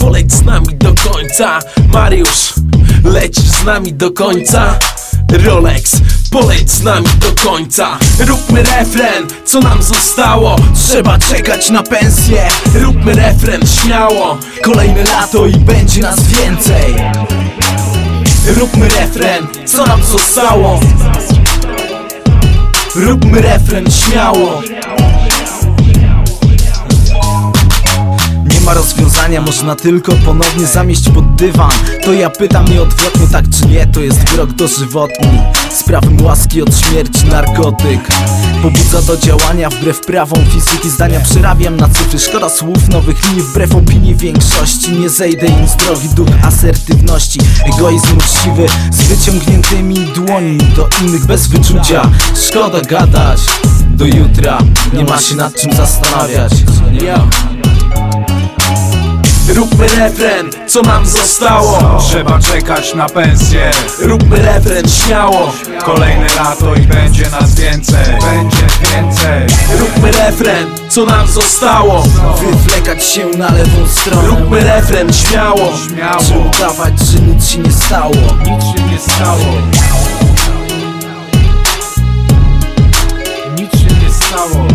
poleć z nami do końca. Mariusz, lecisz z nami do końca. Rolex, poleć z nami do końca. Róbmy refren, co nam zostało. Trzeba czekać na pensję. Róbmy refren śmiało. Kolejne lato i będzie nas więcej. Róbmy refren, co nam zostało. Róbmy refren śmiało rozwiązania, można tylko ponownie zamieść pod dywan. To ja pytam nieodwrotnie, tak czy nie, to jest wyrok dożywotni. Z prawem łaski od śmierci narkotyk. Pobudza do działania wbrew prawom fizyki Zdania przerabiam na cyfry, szkoda słów, nowych linii Wbrew opinii większości, nie zejdę im z drogi Duch asertywności, egoizm uczciwy Z wyciągniętymi dłońmi do innych bez wyczucia. Szkoda gadać, do jutra. Nie ma się nad czym zastanawiać Róbmy refren, co nam zostało. Trzeba czekać na pensję. Róbmy refren śmiało. Kolejne lato i będzie nas więcej. Będzie więcej. Róbmy refren, co nam zostało. Wywlekać się na lewą stronę. Róbmy refren śmiało. Śmiało. Czy udawać, że nic się nie stało? Nic się nie stało. Nic się nie stało.